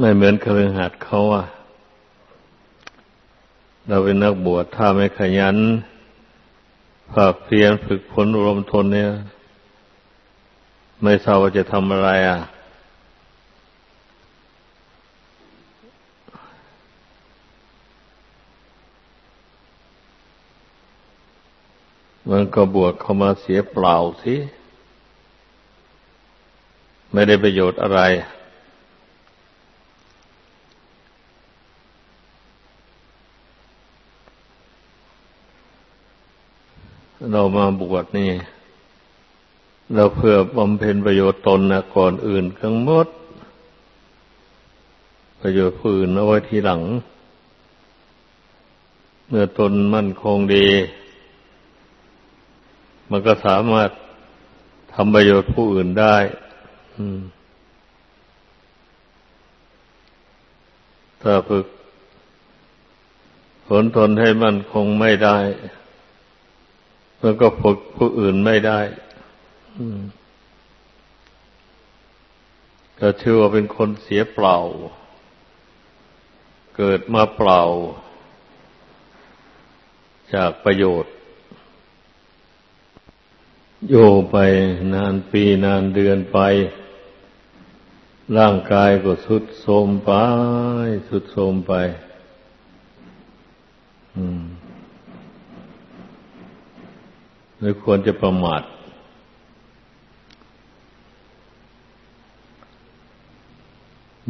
ไม่เหมือนคฤหัสถ์เขาอะเราเป็นนักบวชถ้าไม่ขยันภาคเพียรฝึกฝนรมทนเนี่ย ไม่ทราบว่าจะทำอะไรอะ มันก็บวชเข้ามาเสียเปล่าสิ ไม่ได้ประโยชน์อะไร เรามาบวชนี่ เราเพื่อบำเพ็ญประโยชน์ตนนะก่อนอื่นทั้งหมด ประโยชน์ผู้อื่นเอาไว้ทีหลัง เมื่อตนมั่นคงดี มันก็สามารถทำประโยชน์ผู้อื่นได้ ถ้าฝึกผลทนให้มั่นคงไม่ได้ มันก็ฝึกผู้อื่นไม่ได้ก็ชื่อว่าเป็นคนเสียเปล่า เกิดมาเปล่า จากประโยชน์ โยไปนานปีนานเดือนไป ร่างกายก็สุดโทมไป สุดโทมไป ไม่ควรจะประมาท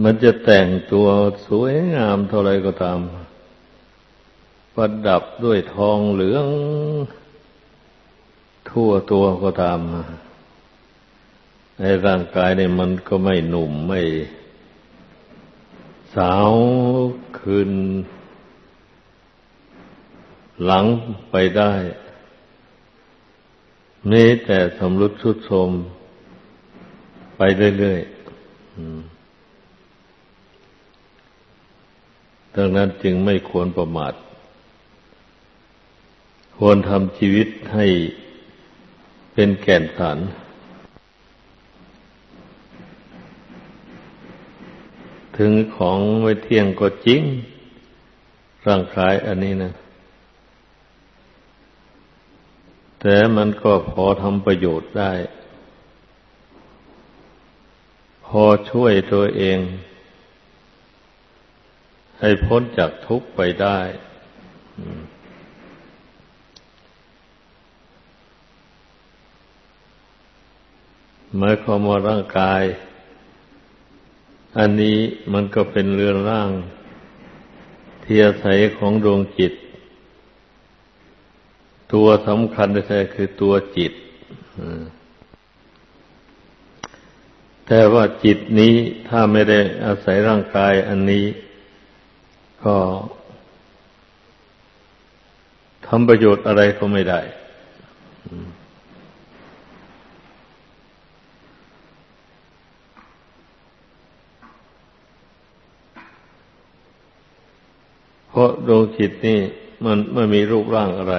มันจะแต่งตัวสวยงามเท่าไรก็ตาม ประดับด้วยทองเหลือง ทั่วตัวก็ตามในร่างกายเนี่ยมันก็ไม่หนุ่มไม่ สาวคืน หลังไปได้ มีแต่สำรุดชุดโทมไปเรื่อยๆดังนั้นจึงไม่ควรประมาท ควรทำชีวิตให้เป็นแก่นสารถึงของไม่เที่ยงก็จริง ร่างกายอันนี้นะ แต่มันก็พอทำประโยชน์ได้ พอช่วยตัวเอง ให้พ้นจากทุกข์ไปได้อืมหมายความว่าร่างกาย อันนี้มันก็เป็นเรือนร่างที่อาศัยของดวงจิต ตัวสำคัญแท้คือตัวจิต แต่ว่าจิตนี้ถ้าไม่ได้อาศัยร่างกายอันนี้ ก็ทำประโยชน์อะไรก็ไม่ได้ เพราะดวงจิตนี่มันไม่มีรูปร่างอะไร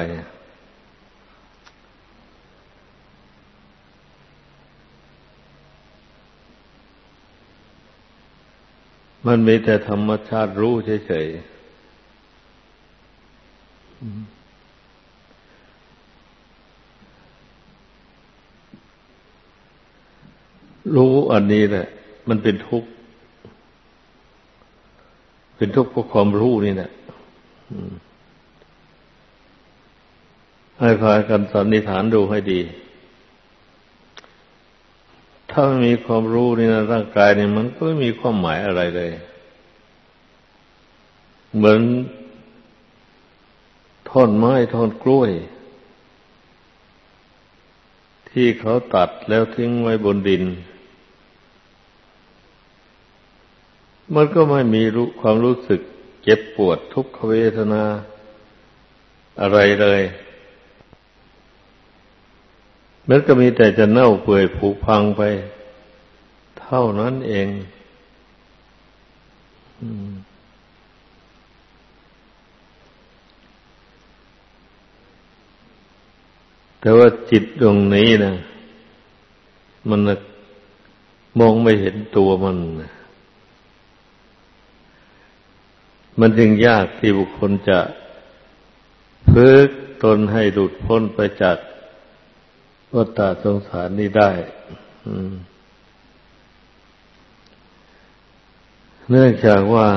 มันมีแต่ธรรมชาติรู้เฉยๆ รู้อันนี้แหละ มันเป็นทุกข์ เป็นทุกข์เพราะความรู้นี่แหละให้พากันสันนิษฐานดูให้ดี ถ้าไม่มีความรู้นี่นะร่างกายเนี่ยมันก็ไม่มีความหมายอะไรเลย เหมือนท่อนไม้ท่อนกล้วย ที่เขาตัดแล้วทิ้งไว้บนดิน มันก็ไม่มีรู้ความรู้สึกเจ็บปวดทุกขเวทนา อะไรเลย มันก็มีแต่จะเน่าเปื่อยผุพังไป เท่านั้นเองแต่ว่าจิตตรงนี้นะมันมองไม่เห็นตัวมัน มันจึงยากที่บุคคลจะฝึกตนให้หลุดพ้นไปจาก วัฏฏะสงสารนี้ได้เนื่องจากว่า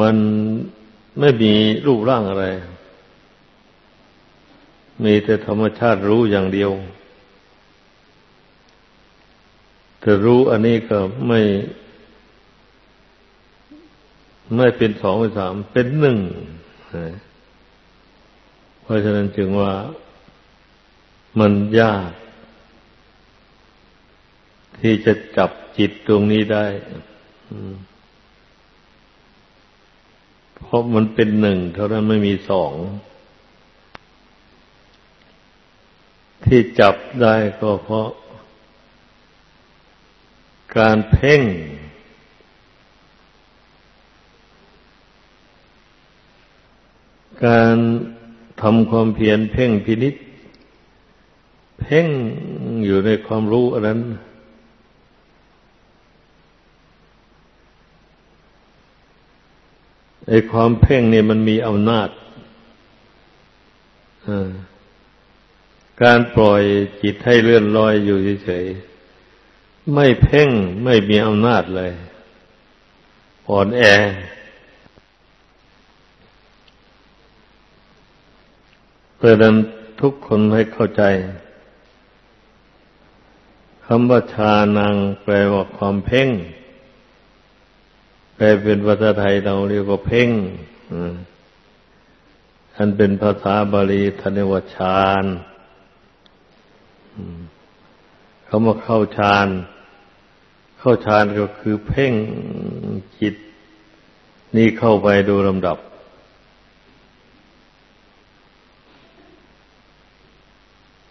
มันไม่มีรูปร่างอะไร มีแต่ธรรมชาติรู้อย่างเดียว แต่รู้อันนี้ก็ไม่ ไม่เป็นสองเป็นสามเป็นหนึ่ง เพราะฉะนั้นจึงว่า มันยาก ที่จะจับจิตตรงนี้ได้เพราะมันเป็นหนึ่งเท่านั้นไม่มีสอง ที่จับได้ก็เพราะ การเพ่ง การทำความเพียรเพ่งพินิษ พ่งอยู่ในความรู้อันนั้น ไอ้ความเพ่งเนี่ยมันมีอำนาจการปล่อยจิตให้เลื่อนลอยอยู่เฉยๆไม่เพ่งไม่มีอำนาจเลยอ่อนแอเพราะนั้นทุกคนให้เข้าใจ คำว่าชานังแปลว่าความเพ่ง แปลเป็นภาษาไทยเราเรียกว่าเพ่งอันเป็นภาษาบาลีทนวชานเขามาเข้าฌาน เข้าฌานก็คือเพ่งจิต นี่เข้าไปดูลำดับ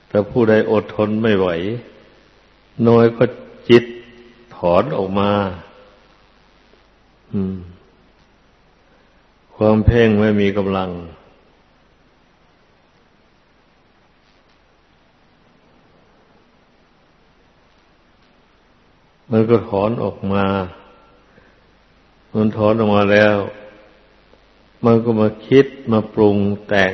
แต่ผู้ใดอดทนไม่ไหว น้อยก็จิตถอนออกมาความเพ่งไม่มีกำลัง มันก็ถอนออกมา มันถอนออกมาแล้ว มันก็มาคิดมาปรุงแต่ง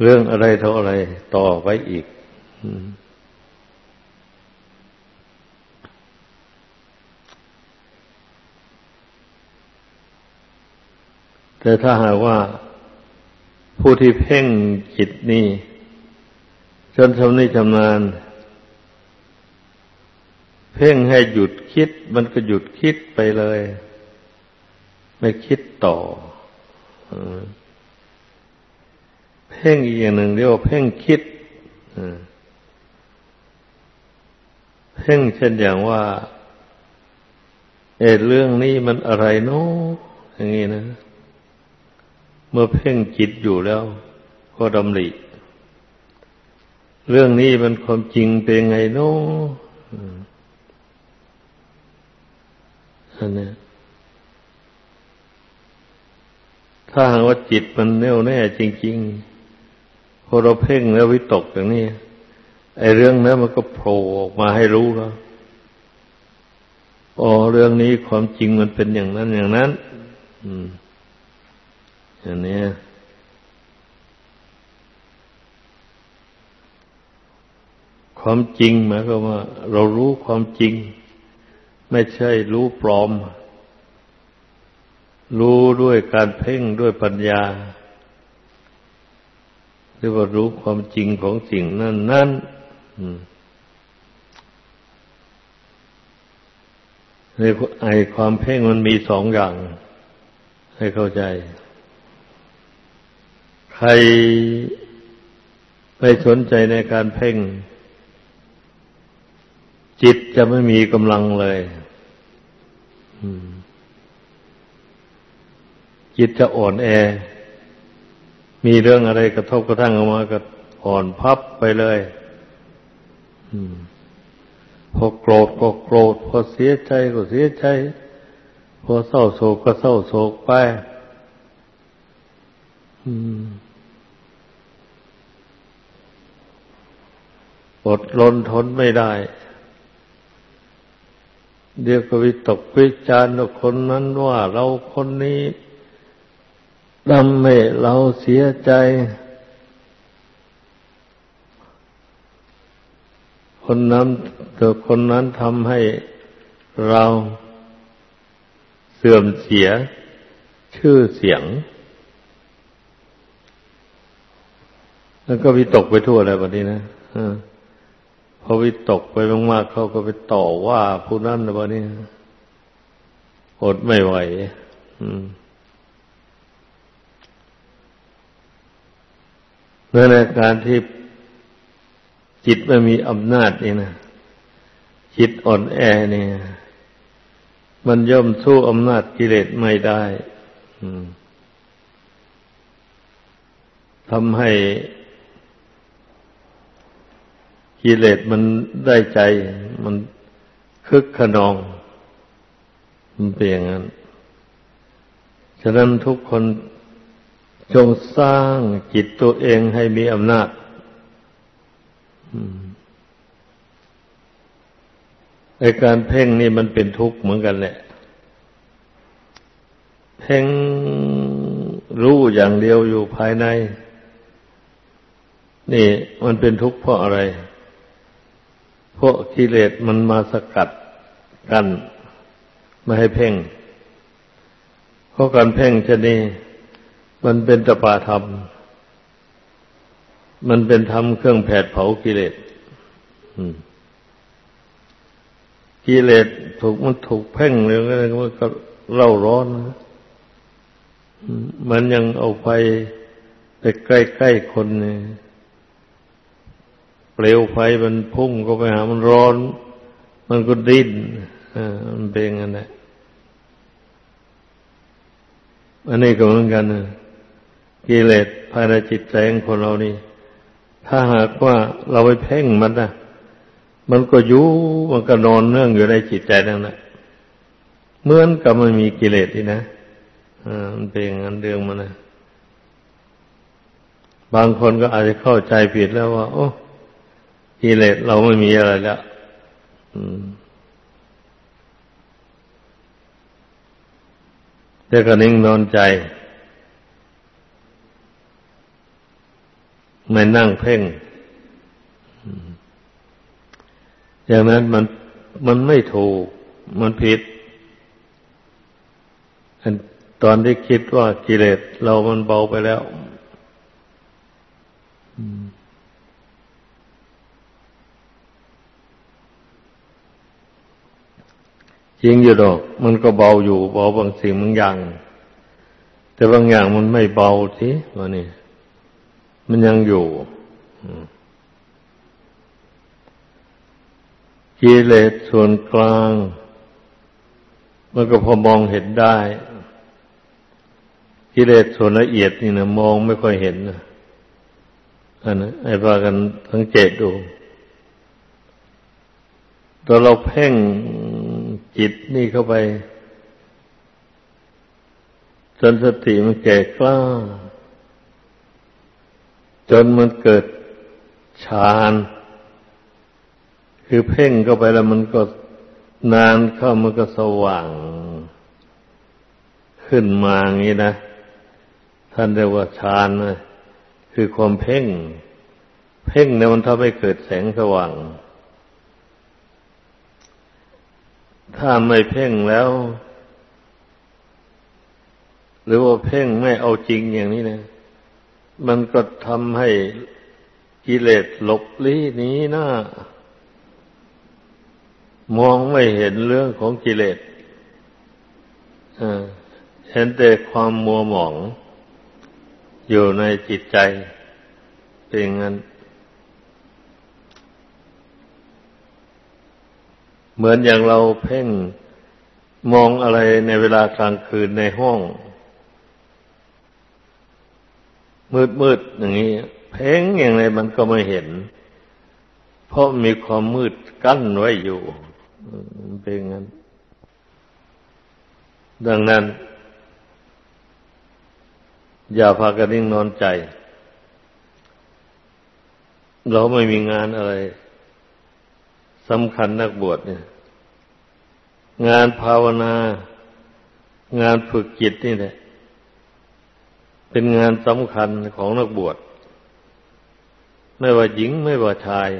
เรื่องอะไรเท่าอะไรต่อไปอีก อืม แต่ถ้าหากว่าผู้ที่เพ่งจิตนี่จนชำนิชำนาญ เพ่งให้หยุดคิด มันก็หยุดคิดไปเลย ไม่คิดต่อเพ่งอีกอย่างหนึ่งเรียกว่าเพ่งคิดเพ่งเช่นอย่างว่า เอเรื่องนี้มันอะไรเนาะอย่างนี้นะ เมื่อเพ่งจิตอยู่แล้ว ก็ดำริ เรื่องนี้มันความจริงเป็นไงโน้อันนี้ถ้าหากว่าจิตมันแน่วแน่จริง ๆ พอเราเพ่งแล้ววิตกอย่างนี้ไอ้เรื่องนั้นมันก็โผล่ออกมาให้รู้แล้วอ๋อเรื่องนี้ความจริงมันเป็นอย่างนั้นอย่างนั้น อืม อย่างนี้ความจริงหมายความว่า เรารู้ความจริง ไม่ใช่รู้ปลอม รู้ด้วยการเพ่งด้วยปัญญาเรียกว่ารู้ความจริงของสิ่งนั้นนั้นในไอความเพ่งมันมีสองอย่าง ให้เข้าใจ ใครไม่สนใจในการเพ่ง จิตจะไม่มีกำลังเลยจิตจะอ่อนแอ มีเรื่องอะไรกระทบกระทั่งออกมาก็อ่อนพับไปเลยพอโกรธก็โกรธ พอเสียใจก็เสียใจ พอเศร้าโศกก็เศร้าโศกไป อืม อดรนทนไม่ได้ เดี๋ยวก็วิตกวิจารณ์คนนั้นว่าเราคนนี้ทำให้เราเสียใจคนนั้นตัวคนนั้นทำให้เราเสื่อมเสียชื่อเสียง แล้วก็วิตกไปทั่วเลยแบบนี้นะ พอวิตกไปมากๆเขาก็ไปต่อว่าผู้นั้นนะแบบนี้อดไม่ไหว อืมนั่นแหละการที่จิตไม่มีอำนาจนี่นะจิตอ่อนแอเนี่ย มันย่อมสู้อำนาจกิเลสไม่ได้ทำให้ กิเลสมันได้ใจ มันคึกขนอง มันเป็นอย่างนั้น ฉะนั้นทุกคนจงสร้างจิตตัวเองให้มีอำนาจไอการเพ่งนี่มันเป็นทุกข์เหมือนกันแหละ เพ่งรู้อย่างเดียวอยู่ภายใน นี่มันเป็นทุกข์เพราะอะไร เพราะกิเลสมันมาสกัดกันไม่ให้เพ่ง เพราะการเพ่งชนีมันเป็นตปาธรรม มันเป็นธรรมเครื่องแผดเผากิเลสกิเลสถูกมันถูกเพ่งเลยมันก็เล่าร้อนมันยังเอาไฟไปใกล้ๆคนเนี่ย เปลวไฟมันพุ่งก็ไปหามันร้อน มันก็ดิ้นอ่ามันเป็นงั้นแหละอันนี้ก็เหมือนกันนะกิเลสภายในจิตใจของคนเรานี่ ถ้าหากว่าเราไปเพ่งมันนะมันก็ยู่มันก็นอนเนื่องอยู่ในจิตใจนั่นแหละเหมือนกับมันมีกิเลสที่นะอ่ามันเป็นงานเรื่องมันนะบางคนก็อาจจะเข้าใจผิดแล้วว่า โอ้ กิเลสเราไม่มีอะไรแล้วแต่ก็นิ่งนอนใจ ไม่นั่งเพ่งอย่างนั้นมันมันไม่ถูก มันผิดตอนที่คิดว่ากิเลสเรามันเบาไปแล้ว จริงอยู่ดอก มันก็เบาอยู่เบาบางสิ่งบางอย่าง แต่บางอย่างมันไม่เบาสิวะนี่มันยังอยู่กิเลสส่วนกลาง มันก็พอมองเห็นได้กิเลสส่วนละเอียดนี่นะมองไม่ค่อยเห็นนะอันนั้นไอ้พากันสังเกตดูตอนเราเพ่ง จิตนี่เข้าไป จนสติมันแก่กล้า จนมันเกิดฌาน คือเพ่งเข้าไปแล้วมันก็นานเข้ามันก็สว่าง ขึ้นมาอย่างนี้นะ ท่านเรียกว่าฌานนะคือความเพ่ง เพ่งเนี่ยมันทำให้เกิดแสงสว่าง ถ้าไม่เพ่งแล้ว หรือว่าเพ่งไม่เอาจริงอย่างนี้นะมันก็ทำให้กิเลสหลบลี้นี้หน้ามองไม่เห็นเรื่องของกิเลสเห็นแต่ความมัวหมอง อยู่ในจิตใจ เป็นงั้น เหมือนอย่างเราเพ่งมองอะไรในเวลากลางคืนในห้อง มืดมืดอย่างนี้ เพ่งอย่างไรมันก็ไม่เห็น เพราะมีความมืดกั้นไว้อยู่เป็นงั้น ดังนั้น อย่าพากันนิ่งนอนใจ เราไม่มีงานอะไร สำคัญนักบวชเนี่ย งานภาวนา งานฝึกจิตนี่แหละ เป็นงานสำคัญของนักบวช ไม่ว่าหญิงไม่ว่าชาย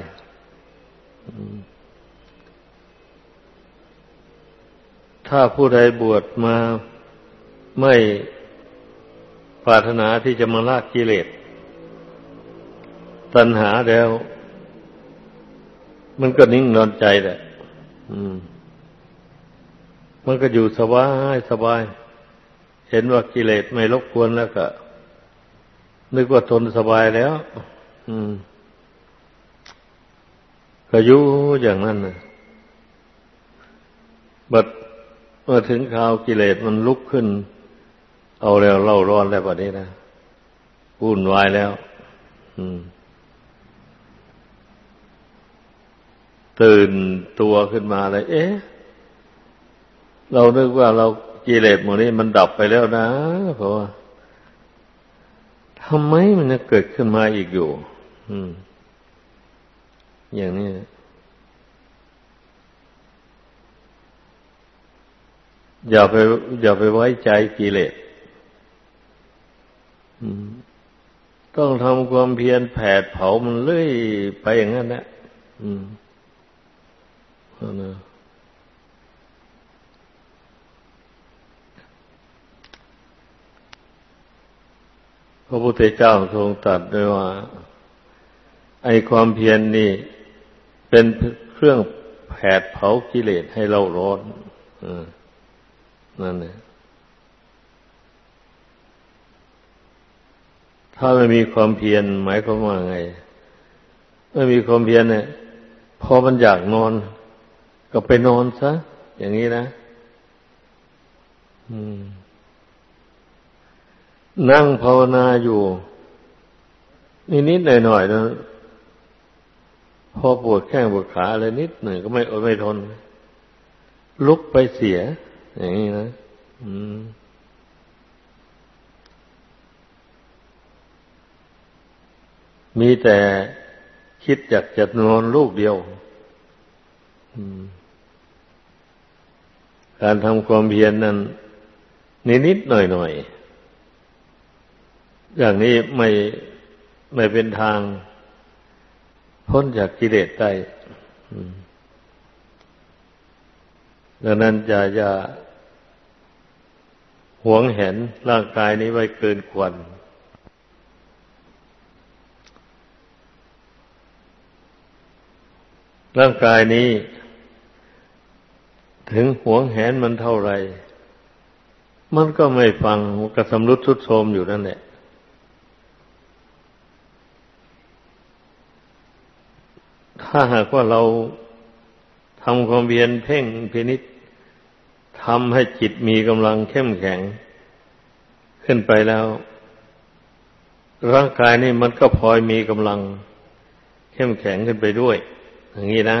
ถ้าผู้ใดบวชมาไม่ปรารถนาที่จะมาลากกิเลสตัณหาแล้ว มันก็นิ่งนอนใจแหละมันก็อยู่สบายสบาย เห็นว่ากิเลสไม่รบกวนแล้วก็ นึกว่าทนสบายแล้ว อืม ก็อยู่อย่างนั้นนะบัดเมื่อถึงข่าวกิเลสมันลุกขึ้น เอาแล้วเล่าร้อนแล้วแบบนี้นะวุ่นวายแล้ว อืม ตื่นตัวขึ้นมาเลย เอ๊ะ เรานึกว่าเรากิเลสหมดนี้มันดับไปแล้วนะเพราะว่าทำไมมันจะเกิดขึ้นมาอีกอยู่ อืม อย่างนี้อย่าไป อย่าไปไว้ใจกิเลสต้องทำความเพียรแผดเผามันเลื่อยไปอย่างนั้นแหละอืม นะพระพุทธเจ้าทรงตรัสด้วยว่า ไอความเพียรนนี่เป็นเครื่องแผดเผากิเลสให้เราร้อนนั่นเองถ้าไม่มีความเพียรหมายความว่าไง ไม่มีความเพียรเนี่ยพอมันอยากนอน ก็ไปนอนซะ อย่างนี้นะนั่งภาวนาอยู่นิดๆหน่อยๆนะพอปวดแข้งปวดขาอะไรนิดหนึ่งก็ไม่อดไม่ทน ลุกไปเสีย อย่างนี้นะมีแต่คิดอยากจะนอนลูกเดียว อืม การทำความเพียรนนั้นนิดๆหน่อยๆอย่างนี้ไม่ไม่เป็นทางพ้นจากกิเลสได้ดังนั้นจะอย่าหวงเห็นร่างกายนี้ไว้เกินควร ร่างกายนี้ ถึงหวงแหนมันเท่าไรมันก็ไม่ฟังกระสำรุดทุดโทมอยู่นั่นแหละถ้าหากว่าเราทำความเพียรเพ่งพินิษทำให้จิตมีกำลังเข้มแข็ง ขึ้นไปแล้ว ร่างกายนี่มันก็พลอยมีกำลัง เข้มแข็งขึ้นไปด้วย อย่างนี้นะ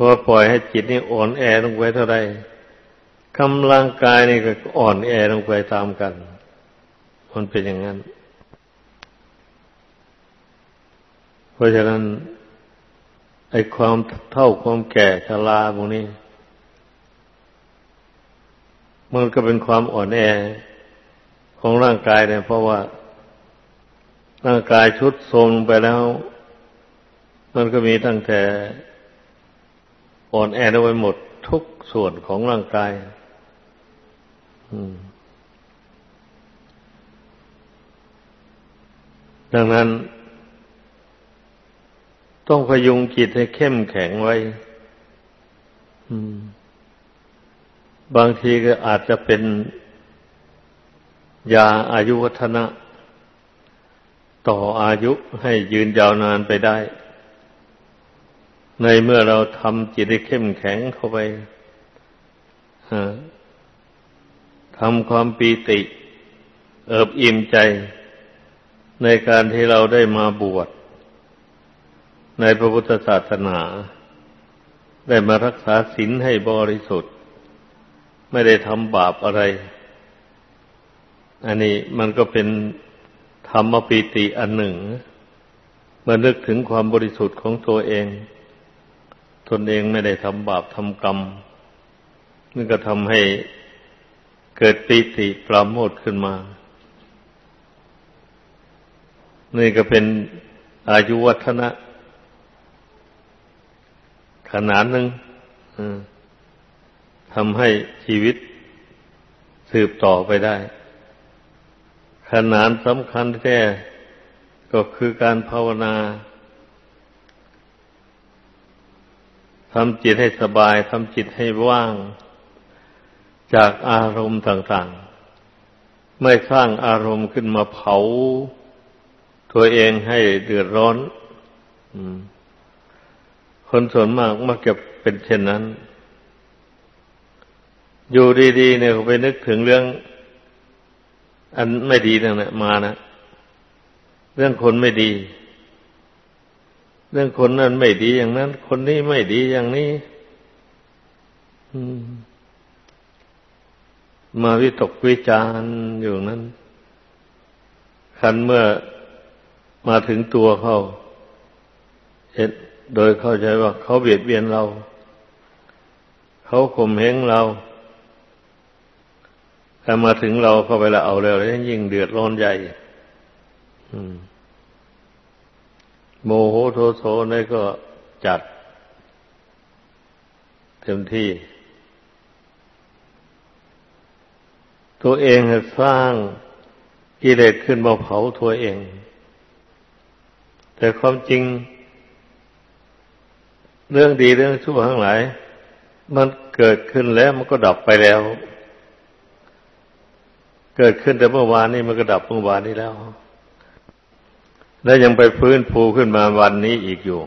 พอปล่อยให้จิตนี่อ่อนแอลงไปเท่าไรกำลังกายนี่ก็อ่อนแอลงไปตามกัน มันเป็นอย่างนั้น เพราะฉะนั้น ไอ้ความเท่าความแก่ชราพวกนี้ มันก็เป็นความอ่อนแอของร่างกายเนี่ยเพราะว่า ร่างกายชุดโทรมไปแล้ว มันก็มีตั้งแต่ อ่อนแอเอาไว้หมดทุกส่วนของร่างกายดังนั้น ต้องพยุงจิตให้เข้มแข็งไว้บางทีก็อาจจะเป็นยาอายุวัฒนะ ต่ออายุให้ยืนยาวนานไปได้ ในเมื่อเราทำจิตให้เข้มแข็งเข้าไปทำความปีติ เอิบอิ่มใจ ในการที่เราได้มาบวช ในพระพุทธศาสนา ได้มารักษาศีลให้บริสุทธิ์ ไม่ได้ทำบาปอะไร อันนี้มันก็เป็นธรรมปีติอันหนึ่งเมื่อนึกถึงความบริสุทธิ์ของตัวเอง ตนเองไม่ได้ทำบาปทำกรรมนี่ก็ทำให้เกิดปีติปราโมทขึ้นมา นี่ก็เป็นอายุวัฒนะขนาดหนึ่งทำให้ชีวิตสืบต่อไปได้ ขนาดสำคัญแท้ก็คือการภาวนาทำจิตให้สบายทำจิตให้ว่าง จากอารมณ์ต่างๆ ไม่สร้างอารมณ์ขึ้นมาเผา ตัวเองให้เดือดร้อนคนส่วนมากมักจะเป็นเช่นนั้น อยู่ดีๆเนี่ยไปนึกถึงเรื่อง อันไม่ดีนั่นแหละมานะเรื่องคนไม่ดี เรื่องคนนั้นไม่ดีอย่างนั้น คนนี้ไม่ดีอย่างนี้มาวิตกวิจารอยู่นั้น คันเมื่อมาถึงตัวเขาเห็นโดยเข้าใจว่า เขาเบียดเบียนเรา เขาข่มเหงเราแต่มาถึงเราเข้าไปแล้วเอาแล้วยิ่งเดือดร้อนใหญ่ อืม โมโหโทโสนี่ก็จัด เต็มที่ ตัวเองสร้างกิเลสขึ้นมาเผาตัวเอง แต่ความจริง เรื่องดีเรื่องชั่วทั้งหลาย มันเกิดขึ้นแล้วมันก็ดับไปแล้ว เกิดขึ้นแต่เมื่อวานนี้มันก็ดับเมื่อวานนี้แล้ว แล้วยังไปฟื้นฟูขึ้นมาวันนี้อีกอยู่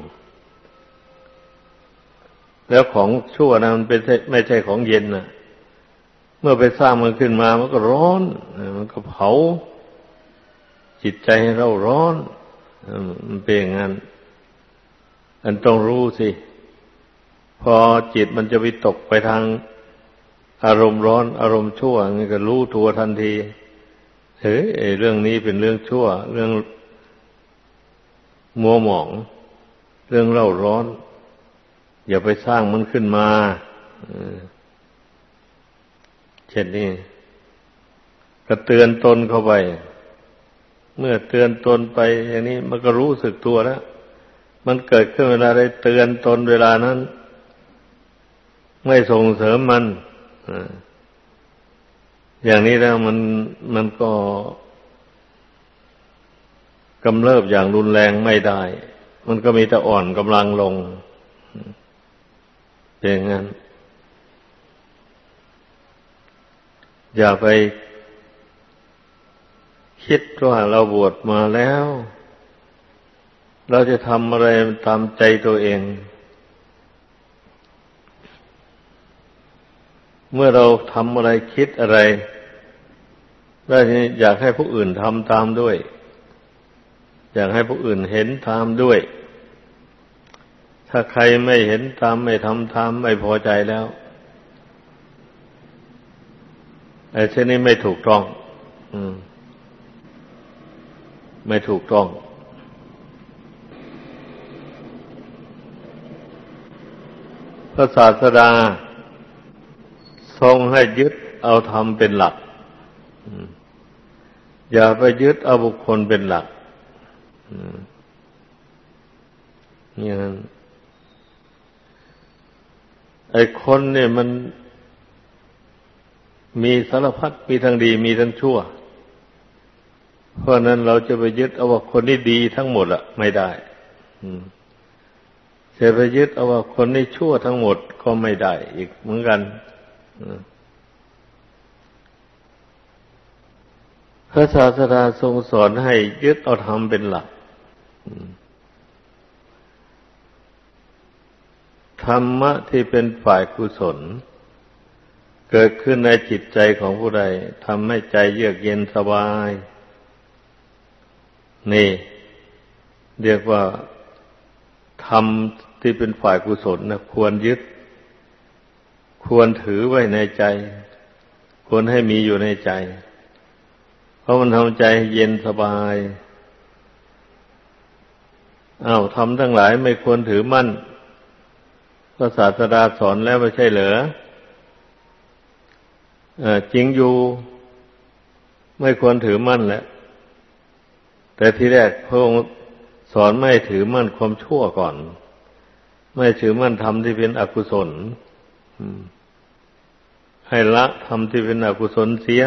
แล้วของชั่วนะมันเป็นไม่ใช่ของเย็นนะเมื่อไปสร้างมันขึ้นมา มันก็ร้อน มันก็เผา จิตใจให้เราร้อน มันเป็นอย่างนั้นอันต้องรู้สิ พอจิตมันจะไปตกไปทางอารมณ์ร้อน อารมณ์ชั่วนี่ก็รู้ตัวทันทีเฮ้ยเรื่องนี้เป็นเรื่องชั่ว เรื่อง มัวหมอง เรื่องเล่าร้อน อย่าไปสร้างมันขึ้นมาเช่นนี้ก็เตือนตนเข้าไป เมื่อเตือนตนไป อย่างนี้มันก็รู้สึกตัวแล้ว มันเกิดขึ้นเวลาได้เตือนตนเวลานั้น ไม่ส่งเสริมมันอย่างนี้แล้วมันมันก็ กำเริบอย่างรุนแรงไม่ได้ มันก็มีแต่อ่อนกำลังลงอย่างนั้น อย่าไปคิดว่าเราบวชมาแล้ว เราจะทำอะไรตามใจตัวเอง เมื่อเราทำอะไรคิดอะไรได้อยากให้ผู้อื่นทำตามด้วย อยากให้ผู้อื่นเห็นตามด้วย ถ้าใครไม่เห็นตามไม่ทำตามไม่พอใจแล้วไอ้เช่นนี้ไม่ถูกต้อง อืม ไม่ถูกต้อง พระศาสดา ทรงให้ยึดเอาธรรมเป็นหลัก อย่าไปยึดเอาบุคคลเป็นหลัก อย่นั้นไอ้คนเนี่ยมันมีสารพัดมีทั้งดีมีทั้งชั่ว เพราะนั้นเราจะไปยึดเอาว่าคนนี้ดีทั้งหมดอะไม่ได้จะไปยึดเอาว่าคนนี้ชั่วทั้งหมดก็ไม่ได้ อีกเหมือนกันพระศาสดาทรงสอนให้ยึดเอาธรรมเป็นหลัก ธรรมะที่เป็นฝ่ายกุศล เกิดขึ้นในจิตใจของผู้ใดทำให้ใจเยือกเย็นสบาย นี่ เรียกว่าธรรมที่เป็นฝ่ายกุศลนะควรยึด ควรถือไว้ในใจ ควรให้มีอยู่ในใจ เพราะมันทำใจเย็นสบาย อ้าวทำทั้งหลายไม่ควรถือมั่นพระศาสดาสอนแล้วไม่ใช่เหรอจริงอยู่ไม่ควรถือมั่นแหละ แต่ที่แรกพระองค์สอนไม่ถือมั่นความชั่วก่อน ไม่ถือมั่นทำที่เป็นอกุศลให้ละทำที่เป็นอกุศลเสีย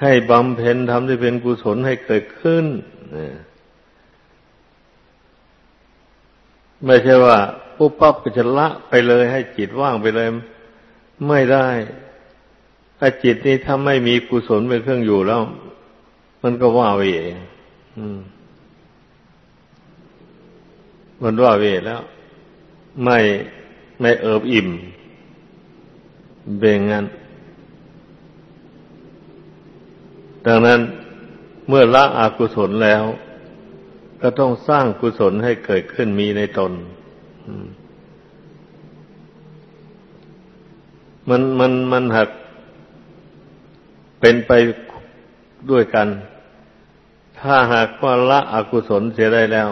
ให้บำเพ็ญทำที่เป็นกุศลให้เกิดขึ้น ไม่ใช่ว่าปุ๊บปั๊บก็จะละไปเลยให้จิตว่างไปเลย ไม่ได้ถ้าจิตนี้ถ้าไม่มีกุศลเป็นเครื่องอยู่แล้ว มันก็ว่าเวมันว่าเวแล้ว ไม่ไม่เอิบอิ่มเบ่งงั้นดังนั้นเมื่อละอากุศลแล้ว ก็ต้องสร้างกุศลให้เกิดขึ้นมีในตน มันมันมันหักเป็นไปด้วยกัน ถ้าหากว่าละอกุศลเสียได้แล้ว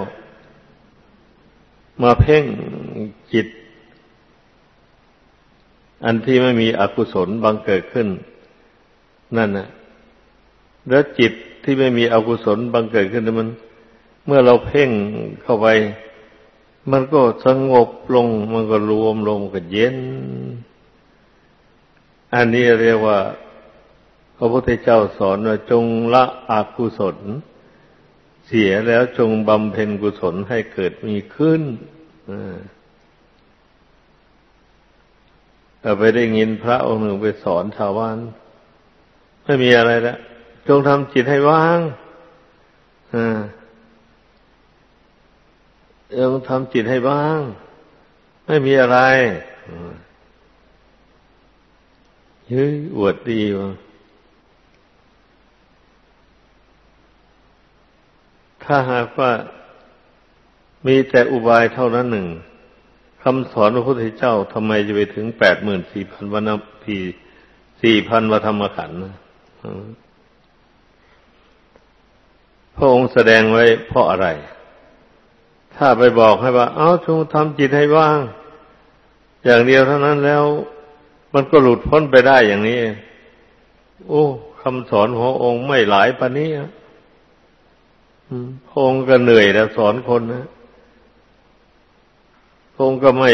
มาเพ่งจิต อันที่ไม่มีอกุศลบังเกิดขึ้น นั่นนะแล้วจิตที่ไม่มีอกุศลบังเกิดขึ้นมัน เมื่อเราเพ่งเข้าไป มันก็สงบลง มันก็รวมลงก็เย็น อันนี้เรียกว่า พระพุทธเจ้าสอนว่าจงละอกุศล เสียแล้วจงบำเพ็ญกุศลให้เกิดมีขึ้นแต่ไปได้ยินพระองค์หนึ่งไปสอนชาวบ้านไม่มีอะไรแล้วจงทำจิตให้ว่างอ่า จงทำจิตให้ว่าง ไม่มีอะไรเฮ้ยอวดดีวะถ้าหากว่ามีแต่อุบายเท่านั้นหนึ่งคำสอนพระพุทธเจ้าทำไมจะไปถึงแปดหมื่นสี่พันวันพีสี่พันวธรรมขันธ์พระองค์แสดงไว้เพราะอะไร ถ้าไปบอกให้ว่า เอาจงทำจิตให้ว่าง อย่างเดียวเท่านั้นแล้ว มันก็หลุดพ้นไปได้อย่างนี้ โอ้คำสอนขององค์ไม่หลายปานนี้พงก็เหนื่อยแล้วสอนคนนะพงก็ไม่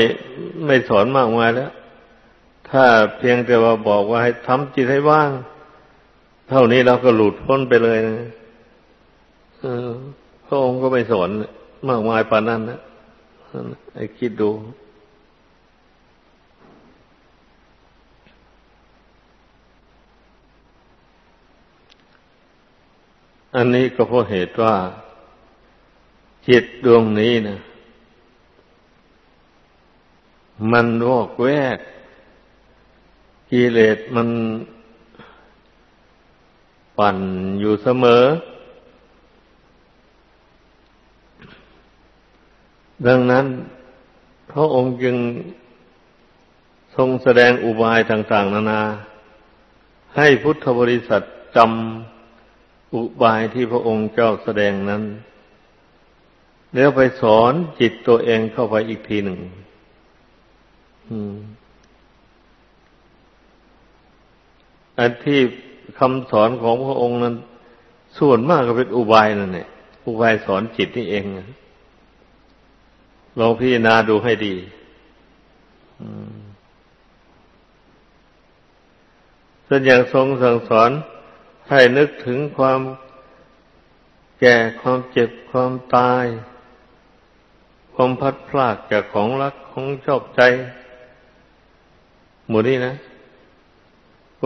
ไม่สอนมากมายแล้ว ถ้าเพียงแต่ว่าบอกว่าให้ทำจิตให้ว่าง เท่านี้เราก็หลุดพ้นไปเลยนะพระองค์ก็ไม่สอน มากมายปานนั้นนะไอ้คิดดู อันนี้ก็เพราะเหตุว่า จิตดวงนี้นะมันวอกแวกกิเลสมันปั่นอยู่เสมอ ดังนั้นพระองค์จึงทรงแสดงอุบายต่าง ๆ นานา ให้พุทธบริษัทจำอุบายที่พระองค์เจ้าแสดงนั้น แล้วไปสอนจิตตัวเองเข้าไปอีกทีหนึ่งอันที่คำสอนของพระองค์นั้น ส่วนมากก็เป็นอุบายนั่นแหละอุบายสอนจิตนี่เอง ลองพิจารณาดูให้ดีส่วนอย่างทรงสั่งสอนให้นึกถึงความแก่ความเจ็บความตาย ความพัดพลากจากของรักของชอบใจ หมดนี้นะ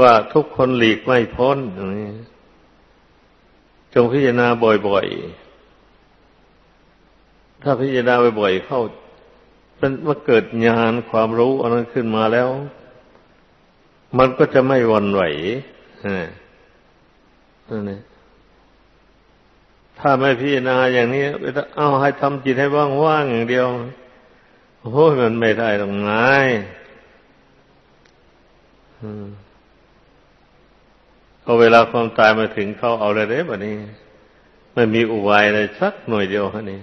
ว่าทุกคนหลีกไม่พ้นจงพิจารณาบ่อยๆ ถ้าพิจารณาบ่อยๆเข้าเป็นว่าเกิดญาณความรู้อันนั้นขึ้นมาแล้ว มันก็จะไม่วันไหวนั่นเองถ้าไม่พิจารณาอย่างนี้เอาให้ทำจิตให้ว่างๆอย่างเดียวโอ้ยมันไม่ได้ตรงไหนพอเวลาความตายมาถึงเขาเอาอะไรได้แบบนี้ ไม่มีอุบายเลยสักหน่วยเดียวแค่นี้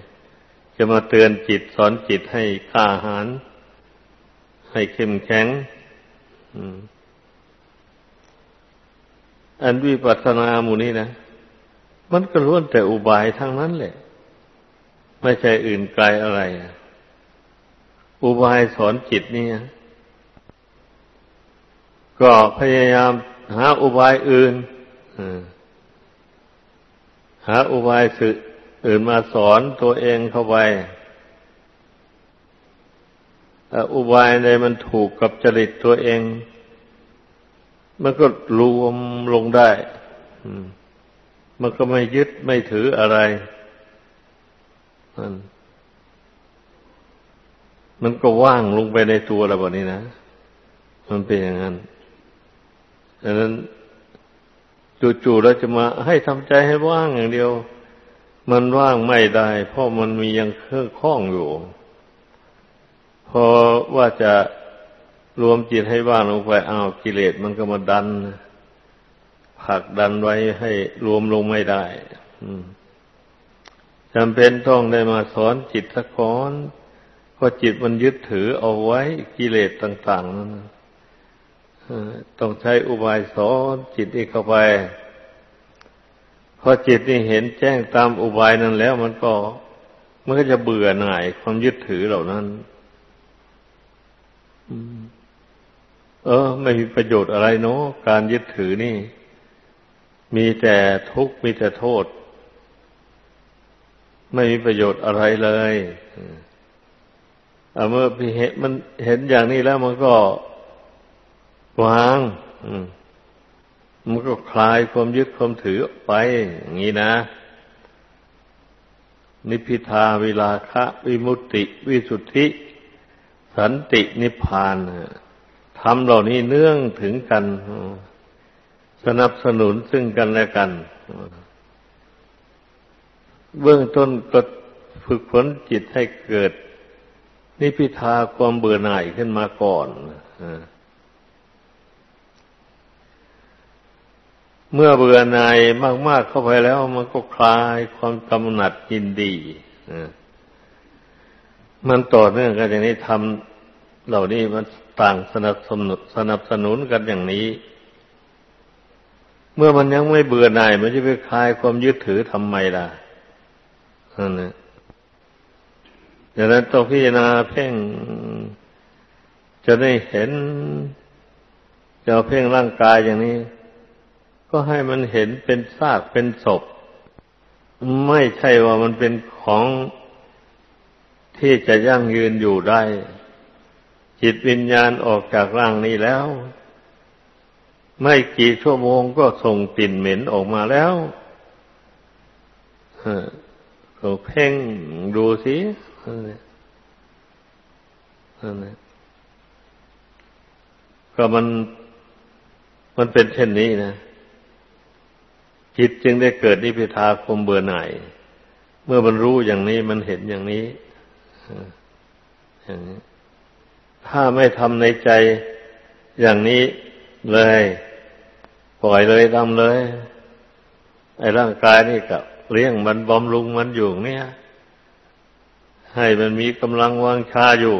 จะมาเตือนจิตสอนจิตให้กล้าหาญให้เข้มแข็งอันวิปัสสนาหมู่นี้นะ มันก็ล้วนแต่อุบายทั้งนั้นแหละ ไม่ใช่อื่นไกลอะไร อุบายสอนจิตนี่ก็พยายามหาอุบายอื่นหาอุบายสึ อื่นมาสอนตัวเองเข้าไปอุบายใดมันถูกกับจริตตัวเอง มันก็รวมลงได้มันก็ไม่ยึดไม่ถืออะไรมันมันก็ว่างลงไปในตัวเราแบบนี้นะ มันเป็นอย่างนั้นดังนั้นจู่ๆเราจะมาให้ทำใจให้ว่างอย่างเดียว มันว่างไม่ได้ เพราะมันมียังเครื่องข้องอยู่ พอว่าจะรวมจิตให้ว่างลงไปอ้าวกิเลสมันก็มาดันผลักดันไว้ให้รวมลงไม่ได้จำเป็นต้องได้มาสอนจิตสักก้อนเพราะจิตมันยึดถือเอาไว้กิเลสต่าง ๆนั้นต้องใช้อุบายสอนจิตนี้เข้าไป พอจิตนี่เห็นแจ้งตามอุบายนั้นแล้ว มันก็มันก็จะเบื่อหน่ายความยึดถือเหล่านั้นเออ ไม่มีประโยชน์อะไรเนาะการยึดถือนี่ มีแต่ทุกข์มีแต่โทษ ไม่มีประโยชน์อะไรเลยเมื่อพิเห็นมันเห็นอย่างนี้แล้วมันก็วางมั มันก็คลายความยึดความถือออกไป อย่างนี้นะ นิพิทาวิลาคะ วิมุตติ วิสุทธิ สันตินิพพานทำเหล่านี้เนื่องถึงกัน สนับสนุนซึ่งกันและกัน เบื้องต้นก็ฝึกฝนจิตให้เกิด นิพิทาความเบื่อหน่ายขึ้นมาก่อน เมื่อเบื่อหน่ายมากๆเข้าไปแล้ว มันก็คลายความกำหนัดยินดีมันต่อเนื่องกันอย่างนี้ทำเหล่านี้มันต่างสนับสนุนสนับสนุนกันอย่างนี้ เมื่อมันยังไม่เบื่อหน่ายมันจะไปคลายความยึดถือทำไมล่ะนั่นนะดังนั้นต้องพิจารณาเพ่งจะได้เห็นจะเพ่งร่างกายอย่างนี้ ก็ให้มันเห็นเป็นซากเป็นศพ ไม่ใช่ว่ามันเป็นของที่จะยั่งยืนอยู่ได้ จิตวิญญาณออกจากร่างนี้แล้ว ไม่กี่ชั่วโมงก็ส่งกลิ่นเหม็นออกมาแล้วก็เพ่งดูสิก็มันมันเป็นเช่นนี้นะ จิตจึงได้เกิดนิพพิทาคมเบื่อหน่าย เมื่อมันรู้อย่างนี้มันเห็นอย่างนี้อย่างนี้ ถ้าไม่ทำในใจอย่างนี้เลย ปล่อยเลยทำเลย ไอ้ร่างกายนี่กับเลี้ยงมันบำรุงมันอยู่เนี่ย ให้มันมีกำลังวางชาอยู่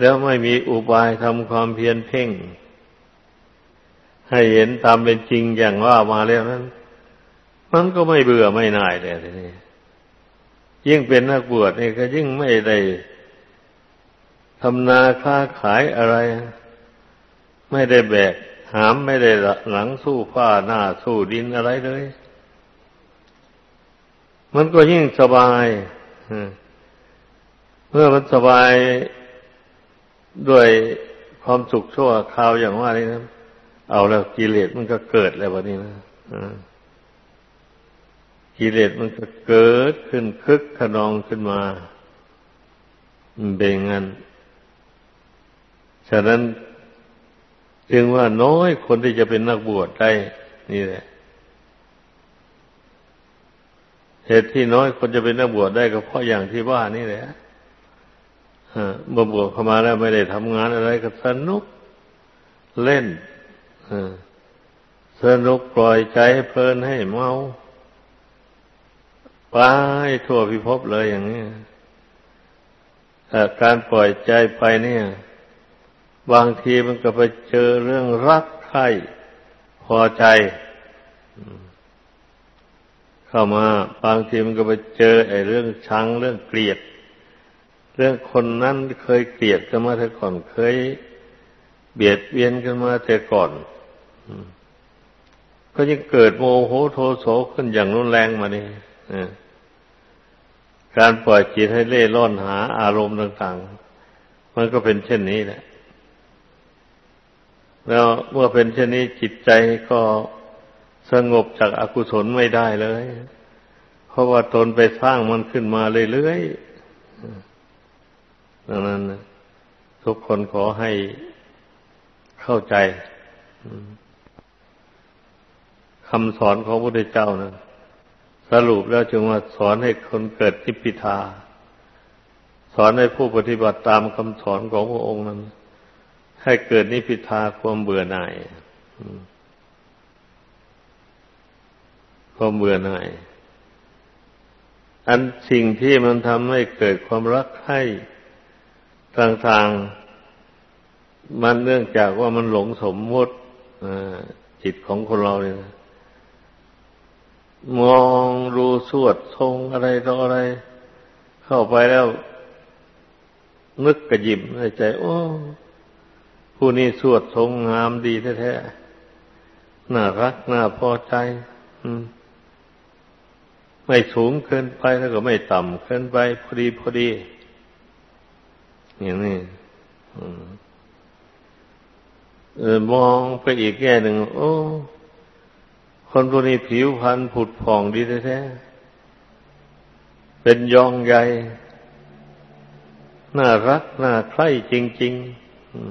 แล้วไม่มีอุบายทำความเพียรเพ่ง ให้เห็นตามเป็นจริงอย่างว่ามาแล้วนั้น มันก็ไม่เบื่อไม่น่ายเลยทีนี้ยิ่งเป็นนักบวชนี่ก็ยิ่งไม่ได้ทำนาค้าขายอะไร ไม่ได้แบกหามไม่ได้หลังสู้ฟ้าหน้าสู้ดินอะไรเลย มันก็ยิ่งสบายเมื่อมันสบายด้วยความสุขชั่วคราวอย่างว่านี้นะ เอาแล้วกิเลสมันก็เกิดแล้ววันนี้นะกิเลสมันก็เกิดขึ้นคึกขนองขึ้นมาเบ่งงันฉะนั้นจึงว่าน้อยคนที่จะเป็นนักบวชได้ นี่แหละเหตุที่น้อยคนจะเป็นนักบวชได้ก็เพราะอย่างที่ว่านี่แหละเมื่อบวชเข้ามาแล้วไม่ได้ทำงานอะไรก็สนุก เล่น สนุกปล่อยใจเพลินให้เมาไปทั่วพิภพเลยอย่างนี้การปล่อยใจไปเนี่ย บางทีมันก็ไปเจอเรื่องรักใคร่พอใจ เข้ามาบางทีมันก็ไปเจอ ไอ้เรื่องชังเรื่องเกลียด เรื่องคนนั้นเคยเกลียดกันมาแต่ก่อนเคย เบียดเบียนกันมาแต่ก่อน ก็ยังเกิดโมโหโทโสขึ้นอย่างรุนแรงมาเนี่ยการปล่อยจิตให้เล่ร่อนหาอารมณ์ต่าง ๆ มันก็เป็นเช่นนี้แหละ แล้วเมื่อเป็นเช่นนี้จิตใจก็สงบจากอากุศลไม่ได้เลย เพราะว่าตนไปสร้างมันขึ้นมาเรื่อยๆดังนั้นทุกคนขอให้เข้าใจ คำสอนของพระพุทธเจ้านะสรุปแล้วจึงว่าสอนให้คนเกิดทิพิทาสอนให้ผู้ปฏิบัติตามคำสอนของพระองค์นั้น ให้เกิดนิพิทาความเบื่อหน่ายความเบื่อหน่าย อันสิ่งที่มันทำให้เกิดความรักใคร่ต่างๆ มันเนื่องจากว่ามันหลงสมมติจิตของคนเราเนี่ย มองรูสวดทรงอะไรต่ออะไร เข้าไปแล้ว นึกกระยิมในใจ โอ้ ผู้นี้สวดทรงงามดีแท้ๆน่ารักน่าพอใจไม่สูงเกินไปแล้วก็ไม่ต่ำเกินไป พอดีพอดีอย่างนี้มองไปอีกแง่หนึ่งโอ้ คนพวกนี้ผิวพรรณผุดผ่องดีแท้ๆเป็นยองใหญ่น่ารัก น่าใคร่จริง ๆ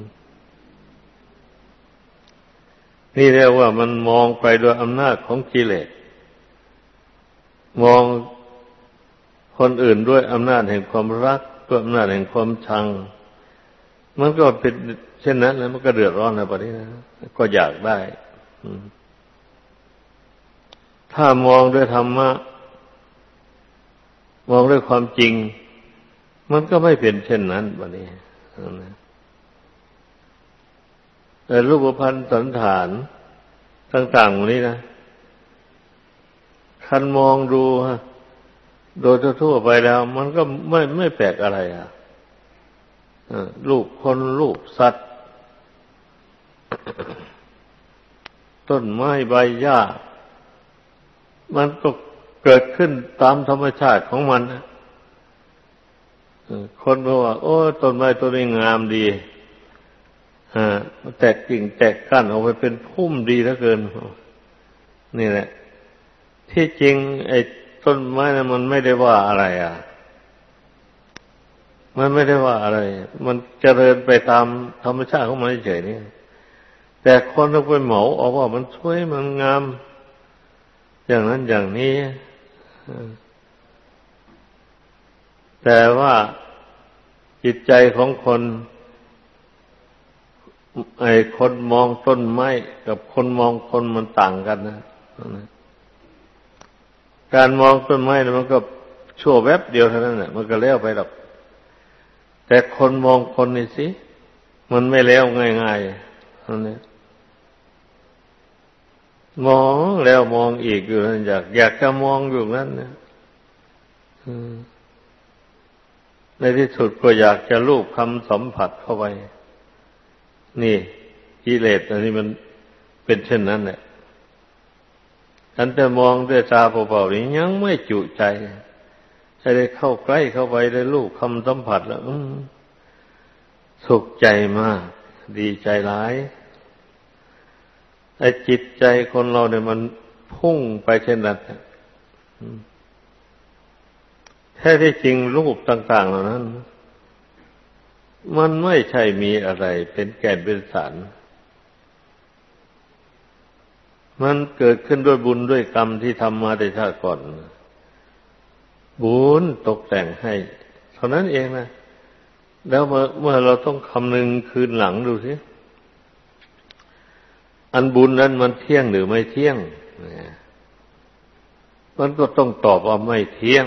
นี่เรียกว่ามันมองไปโดยอำนาจของกิเลส มองคนอื่นด้วยอำนาจแห่งความรักด้วยอำนาจแห่งความชัง มันก็เป็นเช่นนั้นแล้วมันก็เดือดร้อนนะปะนี้นะ ก็อยากได้ อืม ถ้ามองด้วยธรรมะ มองด้วยความจริง มันก็ไม่เป็นเช่นนั้นวันนี้แต่รูปพันธ์สันฐานต่างๆวันนี้นะคันมองดูโดยทั่วไปแล้ว มันก็ไม่ไม่แปลกอะไรอะลูกคนลูกสัตว์ ต้นไม้ใบหญ้า มันก็เกิดขึ้นตามธรรมชาติของมันคนบอกว่า โอ้ต้นไม้ต้นนี้งามดีอ่าแตกกิ่งแตกก้านออกไปเป็นพุ่มดีเหลือเกิน นี่แหละ ที่จริง ไอ้ต้นไม้นะมันไม่ได้ว่าอะไร อะ มันไม่ได้ว่าอะไร มันเจริญไปตามธรรมชาติของมันเฉยนี่แต่คนต้องไปเหมาออกว่ามันสวยมันงาม อย่างนั้นอย่างนี้ แต่ว่าจิตใจของคน ไอ้คนมองต้นไม้กับคนมองคนมันต่างกันนะ การมองต้นไม้มันก็ชั่วแวบเดียวเท่านั้นแหละมันก็แล้วไปหรอก แต่คนมองคนนี่สิ มันไม่แล้วง่ายๆนั่นเอง มองแล้วมองอีกอยู่นั่นอยากอยากจะมองอยู่นั่นนะในที่สุดก็อยากจะลูบคำสัมผัสเข้าไป นี่กิเลสอันนี้มันเป็นเช่นนั้นแหละอันแต่มองด้วยตาเปล่าๆนี้ยังไม่จุใจจะได้เข้าใกล้เข้าไปได้ลูกคำสัมผัสแล้วสุขใจมาก ดีใจร้าย ไอ้จิตใจคนเราเนี่ยมันพุ่งไปเช่นนั้นแท้ที่จริงรูปต่าง ๆ เหล่านั้น มันไม่ใช่มีอะไร เป็นแก่นเป็นสารมันเกิดขึ้นด้วยบุญด้วยกรรมที่ทำมาในชาติก่อน บุญตกแต่งให้ เท่านั้นเองนะ แล้วเมื่อเมื่อเราต้องคำนึงคืนหลังดูสิ อันบุญนั้นมันเที่ยงหรือไม่เที่ยง มันก็ต้องตอบว่าไม่เที่ยง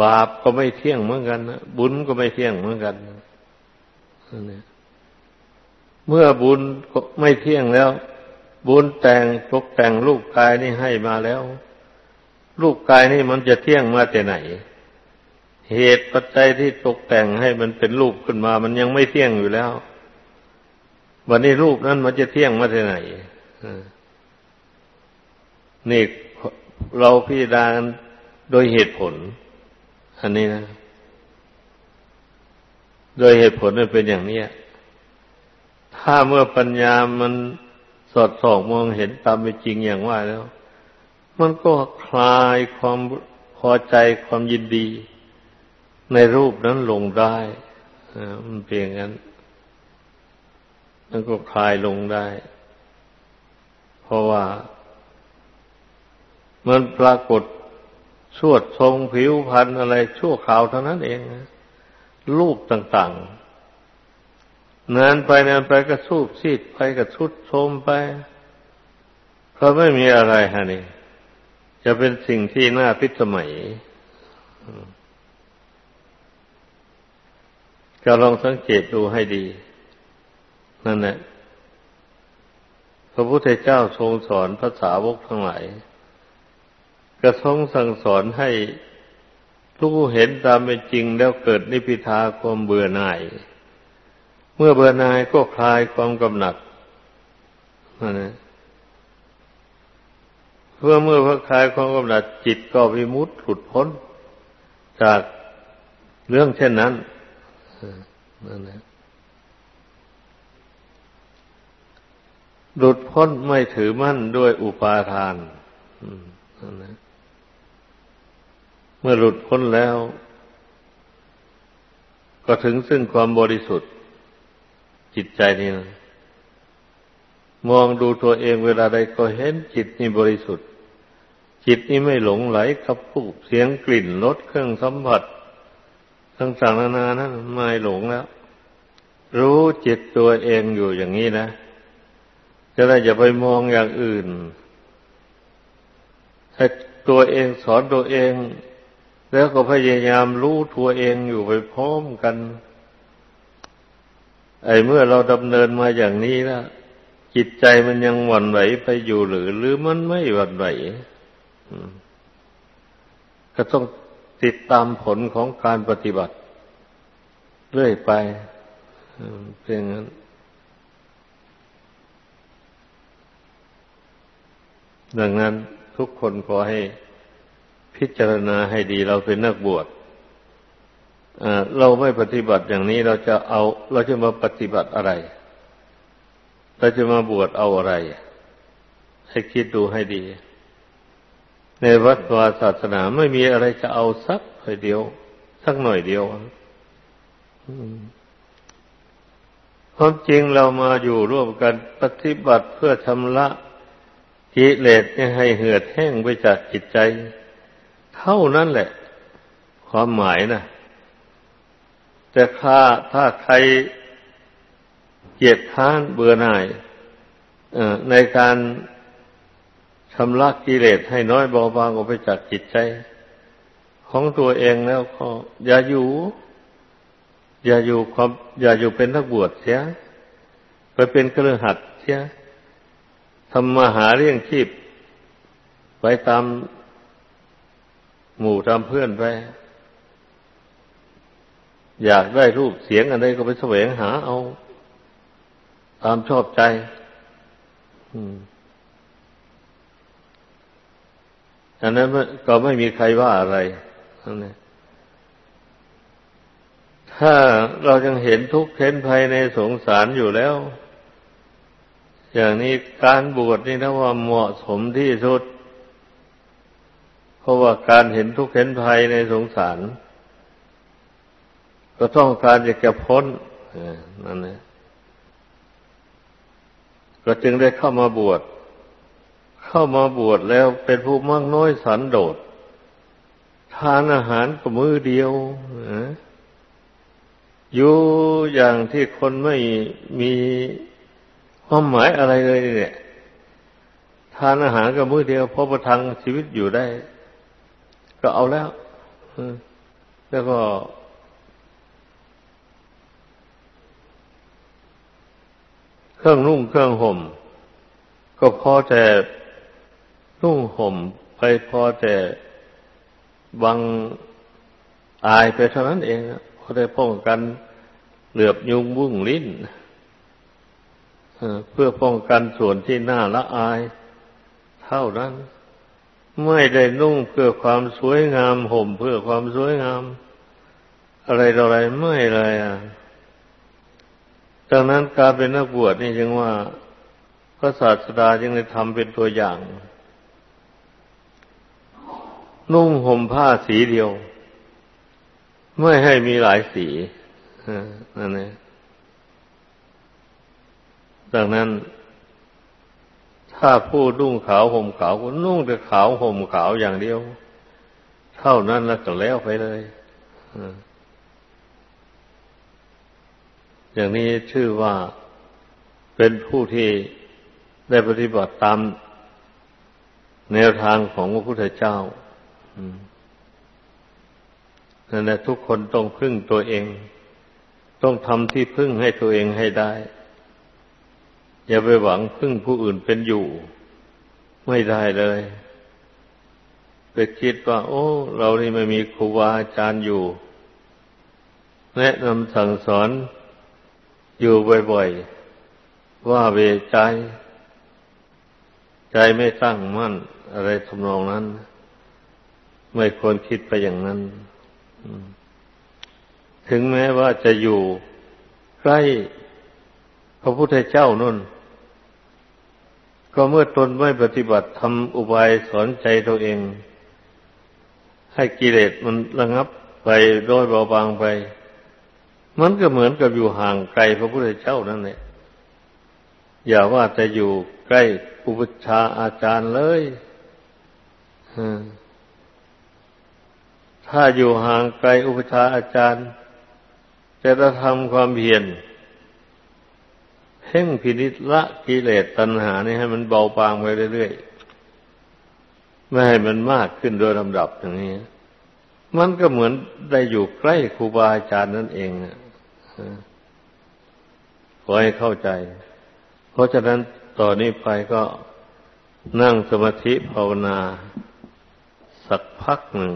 บาปก็ไม่เที่ยงเหมือนกันนะบุญก็ไม่เที่ยงเหมือนกันเมื่อบุญก็ไม่เที่ยงแล้ว บุญแต่งตกแต่งรูปกายนี่ให้มาแล้ว รูปกายนี่มันจะเที่ยงมาแต่ไหน เหตุปัจจัยที่ตกแต่งให้มันเป็นรูปขึ้นมา มันยังไม่เที่ยงอยู่แล้ว วันนี้รูปนั้นมันจะเที่ยงมาแต่ไหนนี่เราพิจารณาโดยเหตุผล อันนี้นะ โดยเหตุผลมันเป็นอย่างนี้ถ้าเมื่อปัญญามันสอดส่องมองเห็นตามเป็นจริงอย่างว่าแล้ว มันก็คลายความพอใจความยินดี ในรูปนั้นลงได้มันเพียงนั้น มันก็คลายลงได้ เพราะว่า มันปรากฏสวดทรงผิวพันธ์อะไร ชั่วข่าวเท่านั้นเองรูปต่างๆนานไปนานไปก็สูบซีดไปก็ชุดโทมไปก็ไม่มีอะไรฮะนี่จะเป็นสิ่งที่น่าพิสมัยก็ลองสังเกตดูให้ดี นั่นแหละพระพุทธเจ้าทรงสอนภาษาวกทั้งหลายกระทรงสั่งสอนให้รู้เห็นตามเป็นจริงแล้วเกิดนิพิทาความเบื่อหน่าย เมื่อเบื่อหน่ายก็คลายความกำหนัดนะเพื่อเมื่อพคลายความกำหนัดจิตก็วิมุตติหลุดพ้น จากเรื่องเช่นนั้นนั่นแหละ หลุดพ้นไม่ถือมั่นด้วยอุปาทานเมื่อหลุดพ้นแล้ว ก็ถึงซึ่งความบริสุทธิ์ จิตใจนี่นะมองดูตัวเองเวลาใดก็เห็นจิตนี่บริสุทธิ์ จิตนี่ไม่หลงไหลกับผู้เสียงกลิ่นรสเครื่องสัมผัสต่างๆนานานะไม่หลงแล้ว รู้จิตตัวเองอยู่อย่างนี้นะ จะได้อย่าไปมองอย่างอื่น ให้ตัวเองสอนตัวเอง แล้วก็พยายามรู้ตัวเองอยู่ไปพร้อมกัน ไอ้เมื่อเราดำเนินมาอย่างนี้แล้วจิตใจมันยังหวั่นไหวไปอยู่หรือ หรือมันไม่หวั่นไหวก็ต้องติดตามผลของการปฏิบัติ เรื่อยไปเพียงนั้น ดังนั้นทุกคนขอให้พิจารณาให้ดีเราเป็นนักบวชเราไม่ปฏิบัติอย่างนี้เราจะเอา เราจะมาปฏิบัติอะไร เราจะมาบวชเอาอะไร ให้คิดดูให้ดี ในวัดวาศาสนาไม่มีอะไรจะเอาสักหน่อยเดียว สักหน่อยเดียวความจริงเรามาอยู่ร่วมกันปฏิบัติเพื่อชำระ กิเลสให้เหือดแห้งไปจากจิตใจ เท่านั้นแหละ ความหมายนะแต่ถ้าถ้าใครเกียดค้านเบื่อหน่ายในการชำระกิเลสให้น้อยเบาบางออกไปจากจิตใจ ของตัวเองแล้วก็อย่าอยู่ อย่าอยู่ความ อย่าอยู่เป็นนักบวชเสียไปเป็นเครือขัดเสีย ทำมาหาเรื่องชีพ ไปตามหมู่ตามเพื่อนไป อยากได้รูปเสียงอะไรก็ไปแสวงหาเอา ตามชอบใจอันนั้นก็ไม่มีใครว่าอะไรนถ้าเรายังเห็นทุกข์เห็นภัยในสงสารอยู่แล้ว อย่างนี้การบวชนี่นะว่าเหมาะสมที่สุด เพราะว่าการเห็นทุกข์เห็นภัยในสงสาร ก็ต้องการจะแก้พ้นนั่นนะก็จึงได้เข้ามาบวช เข้ามาบวชแล้วเป็นผู้มากน้อยสันโดษ ทานอาหารก็มือเดียวอยู่อย่างที่คนไม่มี ความหมายอะไรเลยเนี่ยทานอาหารก็มือเดียวพอประทังชีวิตอยู่ได้ ก็เอาแล้วแล้วก็เครื่องนุ่งเครื่องห่ม ก็พอแต่นุ่งห่มไปพอแต่บังอายไปเท่านั้นเองพอได้ป้องกันเหลือบยุงวุ่งลิ้น เพื่อป้องกันส่วนที่น่าละอาย เท่านั้น ไม่ได้นุ่งเพื่อความสวยงามห่มเพื่อความสวยงาม อะไรต่ออะไรไม่เลยอะดังนั้นการเป็นนักบวชนี่จึงว่า พระศาสดาจึงได้ทำเป็นตัวอย่าง นุ่งห่มผ้าสีเดียว ไม่ให้มีหลายสีนั่นเอง ดังนั้น ถ้าผู้นุ่งขาวห่มขาวก็นุ่งแต่ขาวห่มขาวอย่างเดียว เท่านั้นแล้วก็แล้วไปเลยอย่างนี้ชื่อว่าเป็นผู้ที่ได้ปฏิบัติตามแนวทางของพระพุทธเจ้านั่นแหละทุกคนต้องพึ่งตัวเอง ต้องทำที่พึ่งให้ตัวเองให้ได้ อย่าไปหวังพึ่งผู้อื่นเป็นอยู่ ไม่ได้เลย ไปคิดว่า โอ้ เรานี่ไม่มีครูบาอาจารย์อยู่ แนะนำสั่งสอนอยู่บ่อยๆ ว่าเวใจ ใจไม่ตั้งมั่น อะไรทำนองนั้น ไม่ควรคิดไปอย่างนั้น ถึงแม้ว่าจะอยู่ใกล้พระพุทธเจ้านุ่น ก็เมื่อตนไม่ปฏิบัติทำอุบายสอนใจตัวเอง ให้กิเลสมันระงับไปโดยเบาบางไป มันก็เหมือนกับอยู่ห่างไกลพระพุทธเจ้านั่นแหละอย่าว่าจะอยู่ใกล้อุปชาอาจารย์เลยถ้าอยู่ห่างไกลอุปชาอาจารย์จะจะทำความเพียร พ่งพินิจละกิเลสตัณหานี่ให้มันเบาบางไปเรื่อยๆ ไม่ให้มันมากขึ้นโดยลำดับอย่างนี้ มันก็เหมือนได้อยู่ใกล้ครูบาอาจารย์นั่นเองอะขอให้เข้าใจ เพราะฉะนั้นต่อนนี้ไปก็นั่งสมาธิภาวนา สักพักหนึ่ง